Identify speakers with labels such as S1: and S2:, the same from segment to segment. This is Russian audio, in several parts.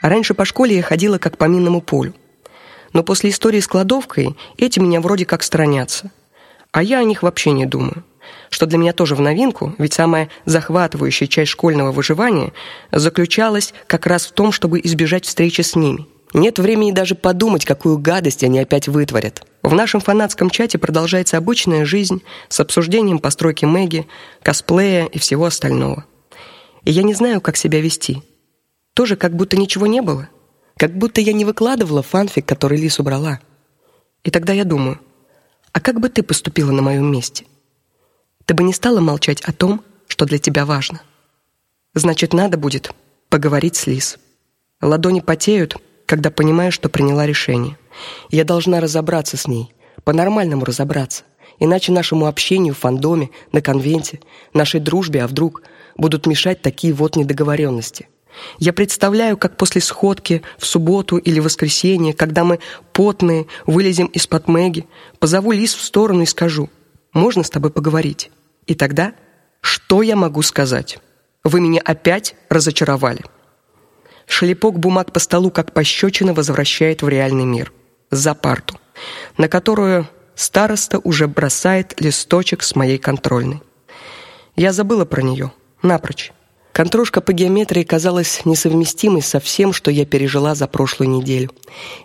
S1: А раньше по школе я ходила как по минному полю. Но после истории с кладовкой эти меня вроде как сторонятся. А я о них вообще не думаю. Что для меня тоже в новинку, ведь самая захватывающая часть школьного выживания заключалась как раз в том, чтобы избежать встречи с ними. Нет времени даже подумать, какую гадость они опять вытворят. В нашем фанатском чате продолжается обычная жизнь с обсуждением постройки Мэгги, косплея и всего остального. И я не знаю, как себя вести. Тоже как будто ничего не было, как будто я не выкладывала фанфик, который Лис убрала. И тогда я думаю: а как бы ты поступила на моем месте? Ты бы не стала молчать о том, что для тебя важно. Значит, надо будет поговорить с Лис. Ладони потеют, когда понимаю, что приняла решение. Я должна разобраться с ней, по-нормальному разобраться. Иначе нашему общению в фандоме, на конвенте, нашей дружбе, а вдруг будут мешать такие вот недоговоренности. Я представляю, как после сходки в субботу или воскресенье, когда мы потные вылезем из-под Мэги, позову Лис в сторону и скажу: "Можно с тобой поговорить?" И тогда что я могу сказать? Вы меня опять разочаровали. Шлепок бумаг по столу, как пощечина, возвращает в реальный мир за парту, на которую староста уже бросает листочек с моей контрольной. Я забыла про нее напрочь. Контролька по геометрии казалась несовместимой со всем, что я пережила за прошлую неделю.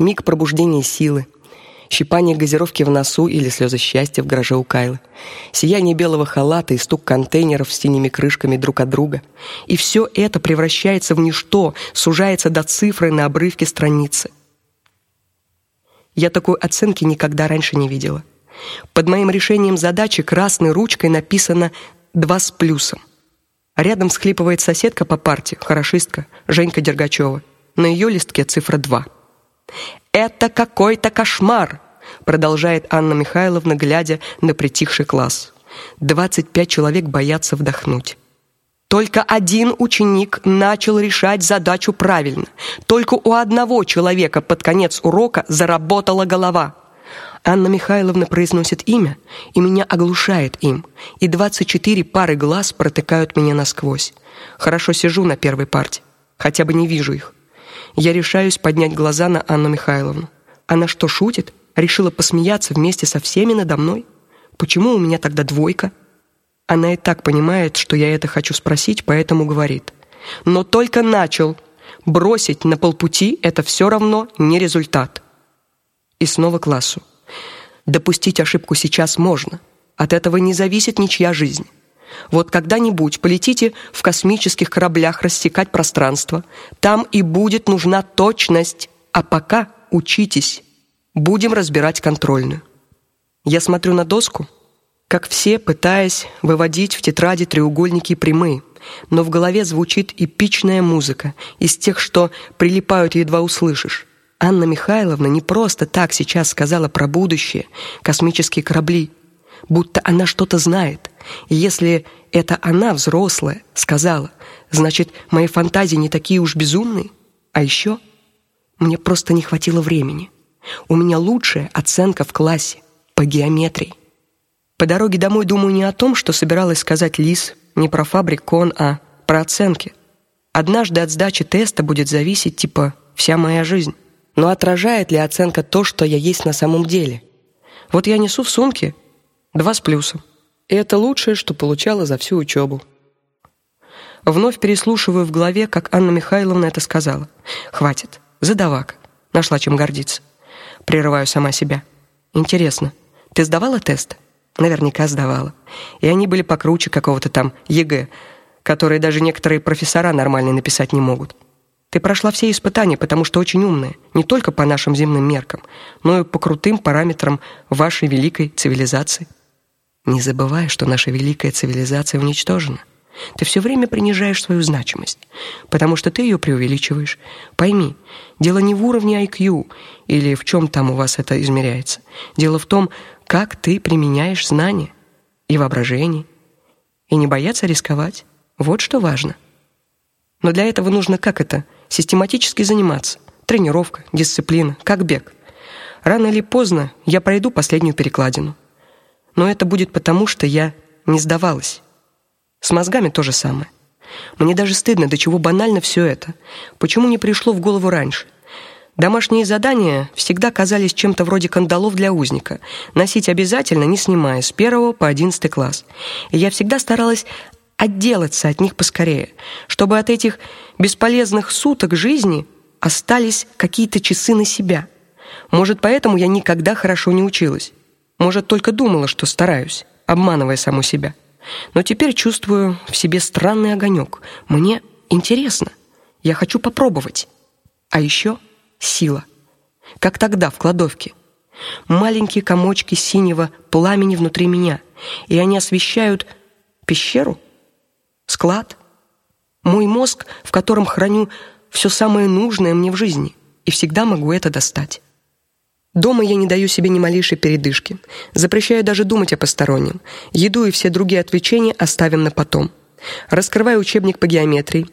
S1: Миг пробуждения силы, щипание газировки в носу или слезы счастья в гараже у Кайлы, сияние белого халата и стук контейнеров с синими крышками друг от друга. И все это превращается в ничто, сужается до цифры на обрывке страницы. Я такой оценки никогда раньше не видела. Под моим решением задачи красной ручкой написано два с плюсом. Рядом схлипывает соседка по парте, хорошистка Женька Дергачева. На ее листке цифра 2. Это какой-то кошмар, продолжает Анна Михайловна, глядя на притихший класс. 25 человек боятся вдохнуть. Только один ученик начал решать задачу правильно. Только у одного человека под конец урока заработала голова. Анна Михайловна произносит имя, и меня оглушает им. И 24 пары глаз протыкают меня насквозь. Хорошо сижу на первой парте, хотя бы не вижу их. Я решаюсь поднять глаза на Анну Михайловну. Она что, шутит? Решила посмеяться вместе со всеми надо мной? Почему у меня тогда двойка? Она и так понимает, что я это хочу спросить, поэтому говорит: "Но только начал. Бросить на полпути это все равно не результат". И снова классу. Допустить ошибку сейчас можно. От этого не зависит ничья жизнь. Вот когда-нибудь полетите в космических кораблях рассекать пространство, там и будет нужна точность, а пока учитесь. Будем разбирать контрольную. Я смотрю на доску, как все, пытаясь выводить в тетради треугольники и прямые, но в голове звучит эпичная музыка из тех, что прилипают едва услышишь. Анна Михайловна не просто так сейчас сказала про будущее, космические корабли, будто она что-то знает. И если это она взрослая сказала, значит, мои фантазии не такие уж безумные. А еще мне просто не хватило времени. У меня лучшая оценка в классе по геометрии. По дороге домой думаю не о том, что собиралась сказать Лис, не про фабрикон, а про оценки. Однажды от сдачи теста будет зависеть типа вся моя жизнь. Но отражает ли оценка то, что я есть на самом деле? Вот я несу в сумке два с плюсом. И это лучшее, что получала за всю учебу. Вновь переслушиваю в голове, как Анна Михайловна это сказала. Хватит. Задавак. Нашла чем гордиться. Прерываю сама себя. Интересно, ты сдавала тест? Наверняка сдавала. И они были покруче какого-то там ЕГЭ, которые даже некоторые профессора нормально написать не могут. Ты прошла все испытания, потому что очень умная, не только по нашим земным меркам, но и по крутым параметрам вашей великой цивилизации. Не забывай, что наша великая цивилизация уничтожена. Ты все время принижаешь свою значимость, потому что ты ее преувеличиваешь. Пойми, дело не в уровне IQ или в чем там у вас это измеряется. Дело в том, как ты применяешь знания и воображение, и не бояться рисковать. Вот что важно. Но для этого нужно как это? Систематически заниматься. Тренировка, дисциплина, как бег. Рано или поздно я пройду последнюю перекладину. Но это будет потому, что я не сдавалась. С мозгами то же самое. Мне даже стыдно, до чего банально все это. Почему не пришло в голову раньше? Домашние задания всегда казались чем-то вроде кандалов для узника. Носить обязательно, не снимая, с первого по одиннадцатый класс. И я всегда старалась отделаться от них поскорее, чтобы от этих бесполезных суток жизни остались какие-то часы на себя. Может, поэтому я никогда хорошо не училась. Может, только думала, что стараюсь, обманывая саму себя. Но теперь чувствую в себе странный огонек. Мне интересно. Я хочу попробовать. А еще сила. Как тогда в кладовке. Маленькие комочки синего пламени внутри меня, и они освещают пещеру, склад, мой мозг, в котором храню все самое нужное мне в жизни, и всегда могу это достать. Дома я не даю себе ни малейшей передышки. Запрещаю даже думать о постороннем. Еду и все другие отвлечения оставим на потом. Раскрываю учебник по геометрии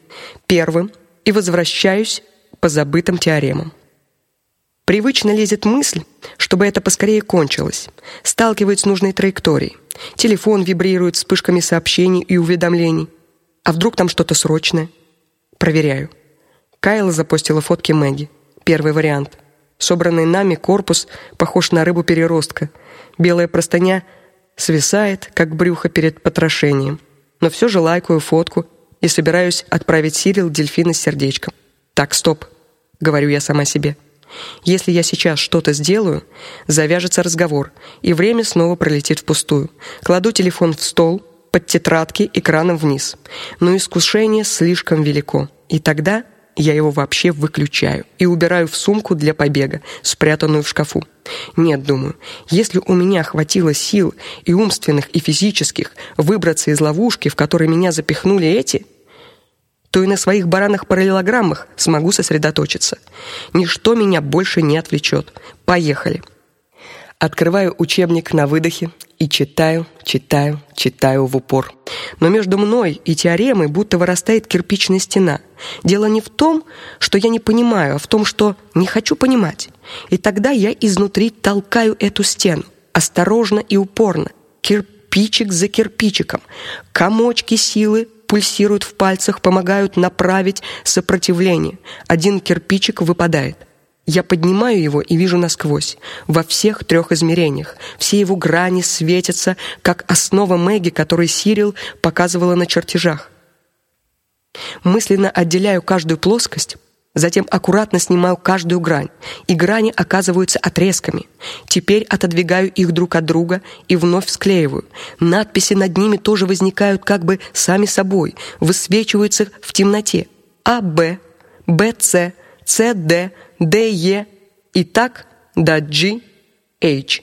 S1: первым и возвращаюсь по забытым теоремам. Привычно лезет мысль, чтобы это поскорее кончилось. Сталкивает с нужной траекторией. Телефон вибрирует вспышками сообщений и уведомлений. А вдруг там что-то срочное? Проверяю. Кайла запостила фотки Мэгги. Первый вариант. Собранный нами корпус похож на рыбу-переростка. Белая простыня свисает, как брюхо перед потрошением. Но все же лайкаю фотку и собираюсь отправить Сирил дельфина с сердечком. Так, стоп, говорю я сама себе. Если я сейчас что-то сделаю, завяжется разговор, и время снова пролетит впустую. Кладу телефон в стол, под тетрадки экраном вниз. Но искушение слишком велико. И тогда я его вообще выключаю и убираю в сумку для побега, спрятанную в шкафу. Нет, думаю, если у меня хватило сил и умственных, и физических выбраться из ловушки, в которой меня запихнули эти, то и на своих баранах-параллелограммах смогу сосредоточиться. Ничто меня больше не отвлечет. Поехали. Открываю учебник на выдохе и читаю, читаю, читаю в упор. Но между мной и теоремой будто вырастает кирпичная стена. Дело не в том, что я не понимаю, а в том, что не хочу понимать. И тогда я изнутри толкаю эту стену, осторожно и упорно, кирпичик за кирпичиком. Комочки силы пульсируют в пальцах, помогают направить сопротивление. Один кирпичик выпадает. Я поднимаю его и вижу насквозь, во всех трех измерениях. Все его грани светятся, как основа Мэгги, которую Сирил показывала на чертежах. Мысленно отделяю каждую плоскость, затем аккуратно снимаю каждую грань, и грани оказываются отрезками. Теперь отодвигаю их друг от друга и вновь склеиваю. Надписи над ними тоже возникают как бы сами собой, высвечиваются в темноте. А Б, Б С, Д, DE и так до GH.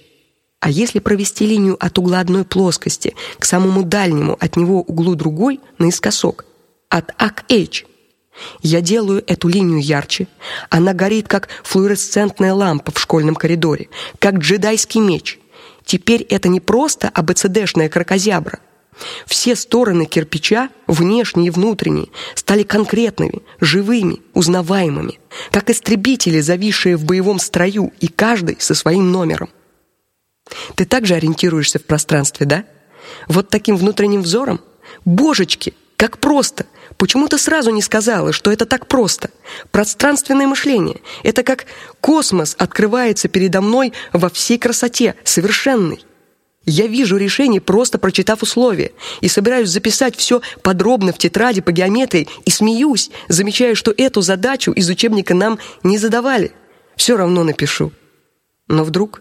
S1: А если провести линию от угла одной плоскости к самому дальнему от него углу другой наискосок, от А к H, я делаю эту линию ярче. Она горит как флуоресцентная лампа в школьном коридоре, как джедайский меч. Теперь это не просто абцдшная кракозябра, все стороны кирпича, внешние и внутренние, стали конкретными, живыми, узнаваемыми, как истребители, зависшие в боевом строю, и каждый со своим номером. Ты также ориентируешься в пространстве, да? Вот таким внутренним взором? Божечки, как просто. Почему ты сразу не сказала, что это так просто? Пространственное мышление это как космос открывается передо мной во всей красоте, совершенный. Я вижу решение, просто прочитав условия, и собираюсь записать все подробно в тетради по геометрии и смеюсь, замечая, что эту задачу из учебника нам не задавали. Все равно напишу. Но вдруг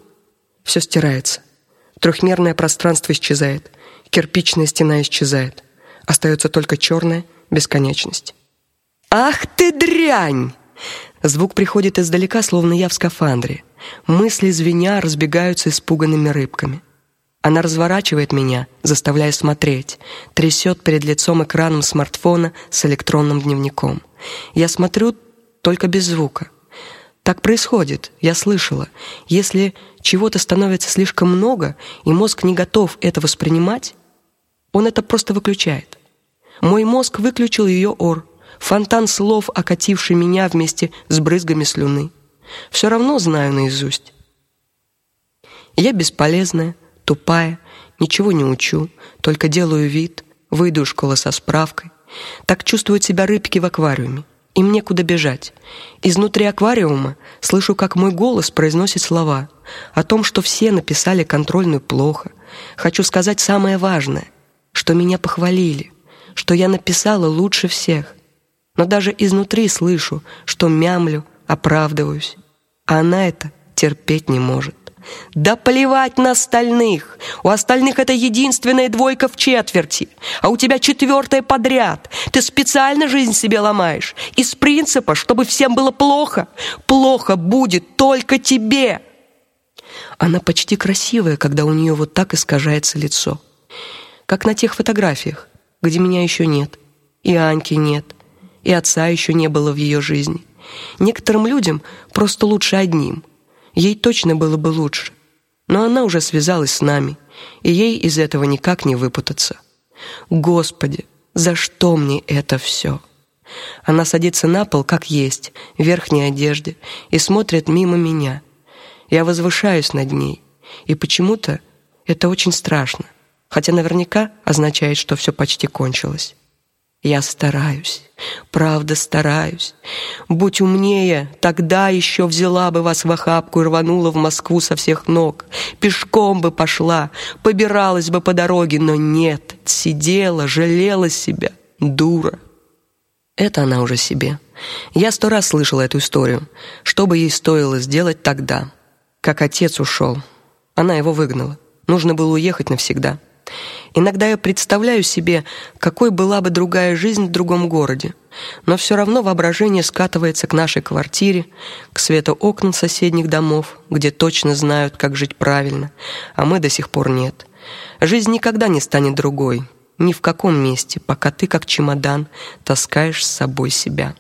S1: все стирается. Трехмерное пространство исчезает, кирпичная стена исчезает. Остается только черная бесконечность. Ах ты дрянь! Звук приходит издалека, словно я в скафандре. Мысли звеня разбегаются испуганными рыбками. Она разворачивает меня, заставляя смотреть, трясет перед лицом экраном смартфона с электронным дневником. Я смотрю только без звука. Так происходит, я слышала. Если чего-то становится слишком много, и мозг не готов это воспринимать, он это просто выключает. Мой мозг выключил ее ор, фонтан слов, окативший меня вместе с брызгами слюны. Все равно знаю наизусть. Я бесполезная, тупая, ничего не учу, только делаю вид, выйду из школы со справкой, Так чувствуют себя рыбки в аквариуме. Им некуда бежать. Изнутри аквариума слышу, как мой голос произносит слова о том, что все написали контрольную плохо. Хочу сказать самое важное, что меня похвалили, что я написала лучше всех. Но даже изнутри слышу, что мямлю, оправдываюсь. А она это терпеть не может. Да плевать на остальных. У остальных это единственная двойка в четверти, а у тебя четвертая подряд. Ты специально жизнь себе ломаешь из принципа, чтобы всем было плохо. Плохо будет только тебе. Она почти красивая, когда у нее вот так искажается лицо. Как на тех фотографиях, где меня еще нет, и Аньки нет, и отца еще не было в ее жизни. Некоторым людям просто лучше одним. Ей точно было бы лучше. Но она уже связалась с нами, и ей из этого никак не выпутаться. Господи, за что мне это все? Она садится на пол, как есть, в верхней одежде, и смотрит мимо меня. Я возвышаюсь над ней, и почему-то это очень страшно, хотя наверняка означает, что все почти кончилось. Я стараюсь, правда стараюсь. Будь умнее, тогда еще взяла бы вас в охапку и рванула в Москву со всех ног. Пешком бы пошла, побиралась бы по дороге, но нет, сидела, жалела себя, дура. Это она уже себе. Я сто раз слышала эту историю. Что бы ей стоило сделать тогда? Как отец ушел. Она его выгнала. Нужно было уехать навсегда. Иногда я представляю себе, какой была бы другая жизнь в другом городе. Но все равно воображение скатывается к нашей квартире, к свету окон соседних домов, где точно знают, как жить правильно, а мы до сих пор нет. Жизнь никогда не станет другой, ни в каком месте, пока ты как чемодан таскаешь с собой себя.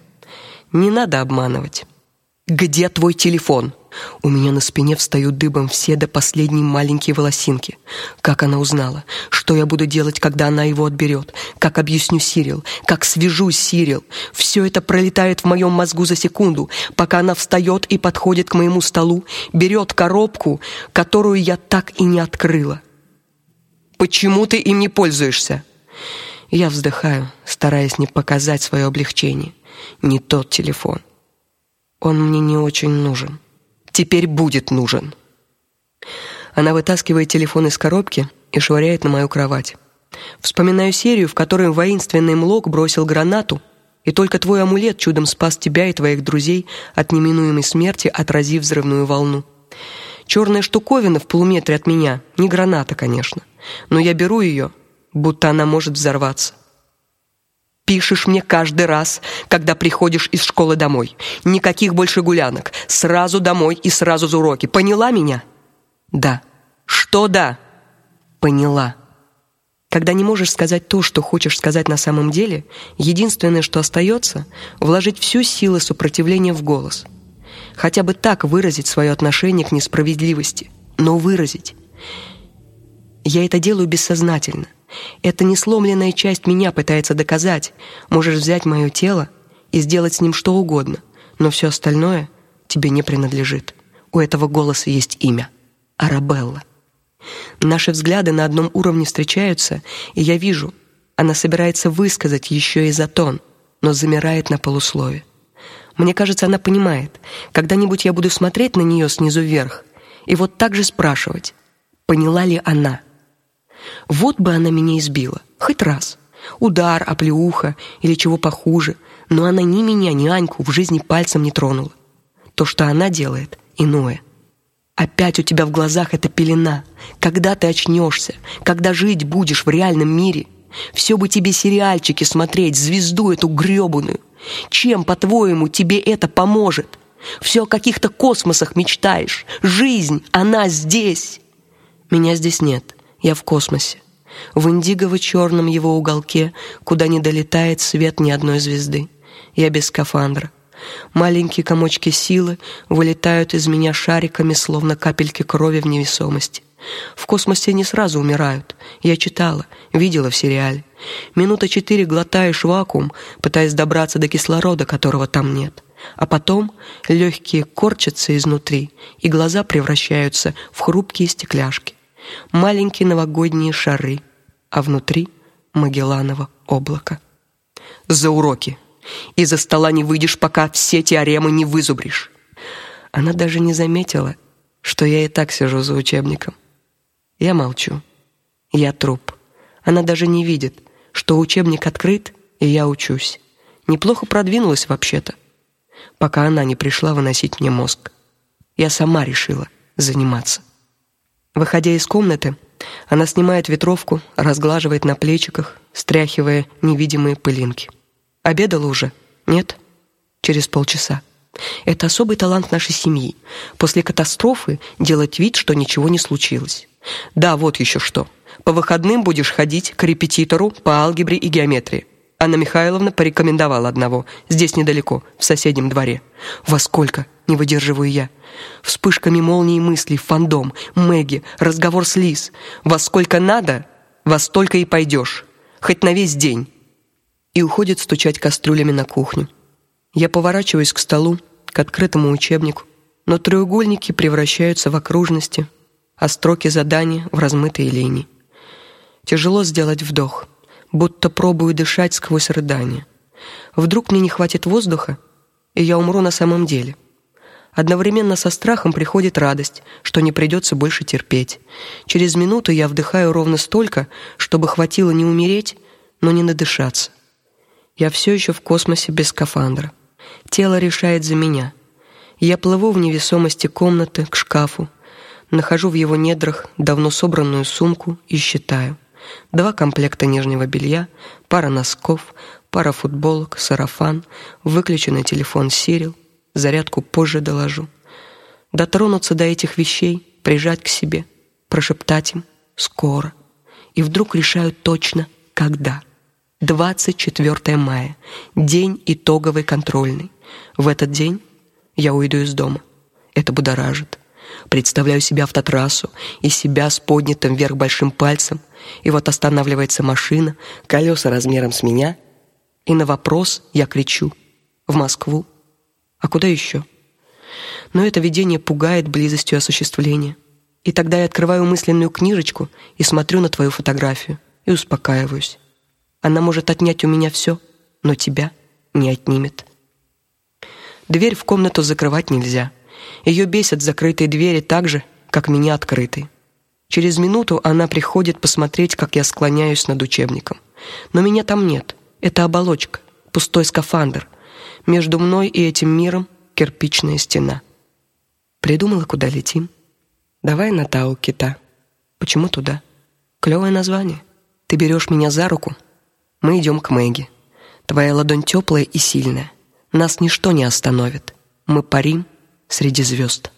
S1: Не надо обманывать. Где твой телефон? У меня на спине встают дыбом все до последней маленькие волосинки. Как она узнала? Что я буду делать, когда она его отберет? Как объясню Сирил? Как свяжусь с Сирил? Все это пролетает в моем мозгу за секунду, пока она встает и подходит к моему столу, берет коробку, которую я так и не открыла. Почему ты им не пользуешься? Я вздыхаю, стараясь не показать свое облегчение. Не тот телефон. Он мне не очень нужен теперь будет нужен. Она вытаскивает телефон из коробки и швыряет на мою кровать. Вспоминаю серию, в которой воинственный Млок бросил гранату, и только твой амулет чудом спас тебя и твоих друзей от неминуемой смерти, отразив взрывную волну. Черная штуковина в полуметре от меня, не граната, конечно, но я беру ее, будто она может взорваться пишешь мне каждый раз, когда приходишь из школы домой. Никаких больше гулянок. Сразу домой и сразу за уроки. Поняла меня? Да. Что да? Поняла. Когда не можешь сказать то, что хочешь сказать на самом деле, единственное, что остается, вложить всю силу сопротивления в голос. Хотя бы так выразить свое отношение к несправедливости, но выразить. Я это делаю бессознательно. Это не сломленная часть меня пытается доказать. Можешь взять мое тело и сделать с ним что угодно, но все остальное тебе не принадлежит. У этого голоса есть имя Арабелла. Наши взгляды на одном уровне встречаются, и я вижу, она собирается высказать еще и затон, но замирает на полуслове. Мне кажется, она понимает. Когда-нибудь я буду смотреть на нее снизу вверх и вот так же спрашивать: поняла ли она? Вот бы она меня избила, хоть раз. Удар, оплеуха или чего похуже, но она ни меня, ни Аньку в жизни пальцем не тронула. То, что она делает, иное. Опять у тебя в глазах эта пелена. Когда ты очнешься, когда жить будешь в реальном мире, все бы тебе сериальчики смотреть, звезду эту грёбаную. Чем, по-твоему, тебе это поможет? Все о каких-то космосах мечтаешь. Жизнь, она здесь. Меня здесь нет. Я в космосе, в индигово-черном его уголке, куда не долетает свет ни одной звезды. Я без скафандра. Маленькие комочки силы вылетают из меня шариками, словно капельки крови в невесомости. В космосе не сразу умирают. Я читала, видела в сериале. Минута четыре глотаешь вакуум, пытаясь добраться до кислорода, которого там нет. А потом легкие корчатся изнутри, и глаза превращаются в хрупкие стекляшки маленькие новогодние шары, а внутри Магелланово облако. За уроки. Из-за стола не выйдешь, пока все теоремы не вызубришь. Она даже не заметила, что я и так сижу за учебником. Я молчу. Я труп. Она даже не видит, что учебник открыт, и я учусь. Неплохо продвинулась вообще-то, пока она не пришла выносить мне мозг. Я сама решила заниматься. Выходя из комнаты, она снимает ветровку, разглаживает на плечиках, стряхивая невидимые пылинки. Обедала уже? Нет? Через полчаса. Это особый талант нашей семьи. После катастрофы делать вид, что ничего не случилось. Да, вот еще что. По выходным будешь ходить к репетитору по алгебре и геометрии. Анна Михайловна порекомендовала одного, здесь недалеко, в соседнем дворе. Во сколько? Не выдерживаю я. Вспышками молнии мыслей, фандом, Мэгги, разговор с Лиз. Во сколько надо, во столько и пойдешь, хоть на весь день. И уходит стучать кастрюлями на кухню. Я поворачиваюсь к столу, к открытому учебнику, но треугольники превращаются в окружности, а строки задания в размытые линии. Тяжело сделать вдох будто пробую дышать сквозь рыдания. Вдруг мне не хватит воздуха, и я умру на самом деле. Одновременно со страхом приходит радость, что не придется больше терпеть. Через минуту я вдыхаю ровно столько, чтобы хватило не умереть, но не надышаться. Я все еще в космосе без скафандра. Тело решает за меня. Я плыву в невесомости комнаты к шкафу, нахожу в его недрах давно собранную сумку и считаю — два комплекта нижнего белья, пара носков, пара футболок, сарафан, выключенный телефон Сирил, зарядку позже доложу. Дотронуться до этих вещей, прижать к себе, прошептать им скоро. И вдруг решаю точно, когда. 24 мая, день итоговый контрольный. В этот день я уйду из дома. Это будоражит. Представляю себя автотрассу и себя с поднятым вверх большим пальцем, и вот останавливается машина, колеса размером с меня, и на вопрос я кричу: "В Москву? А куда еще? Но это видение пугает близостью осуществления. И тогда я открываю мысленную книжечку и смотрю на твою фотографию и успокаиваюсь. Она может отнять у меня все, но тебя не отнимет. Дверь в комнату закрывать нельзя. Ее бесят закрытые двери так же, как меня открытые. Через минуту она приходит посмотреть, как я склоняюсь над учебником. Но меня там нет. Это оболочка, пустой скафандр. Между мной и этим миром кирпичная стена. Придумала, куда летим? Давай на Тау Кита. Почему туда? Клевое название. Ты берешь меня за руку. Мы идем к Мэгги. Твоя ладонь теплая и сильная. Нас ничто не остановит. Мы парим среди звезд.